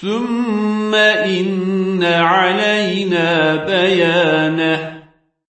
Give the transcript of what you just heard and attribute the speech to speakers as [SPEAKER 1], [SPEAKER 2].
[SPEAKER 1] ثم إن علينا بيانه.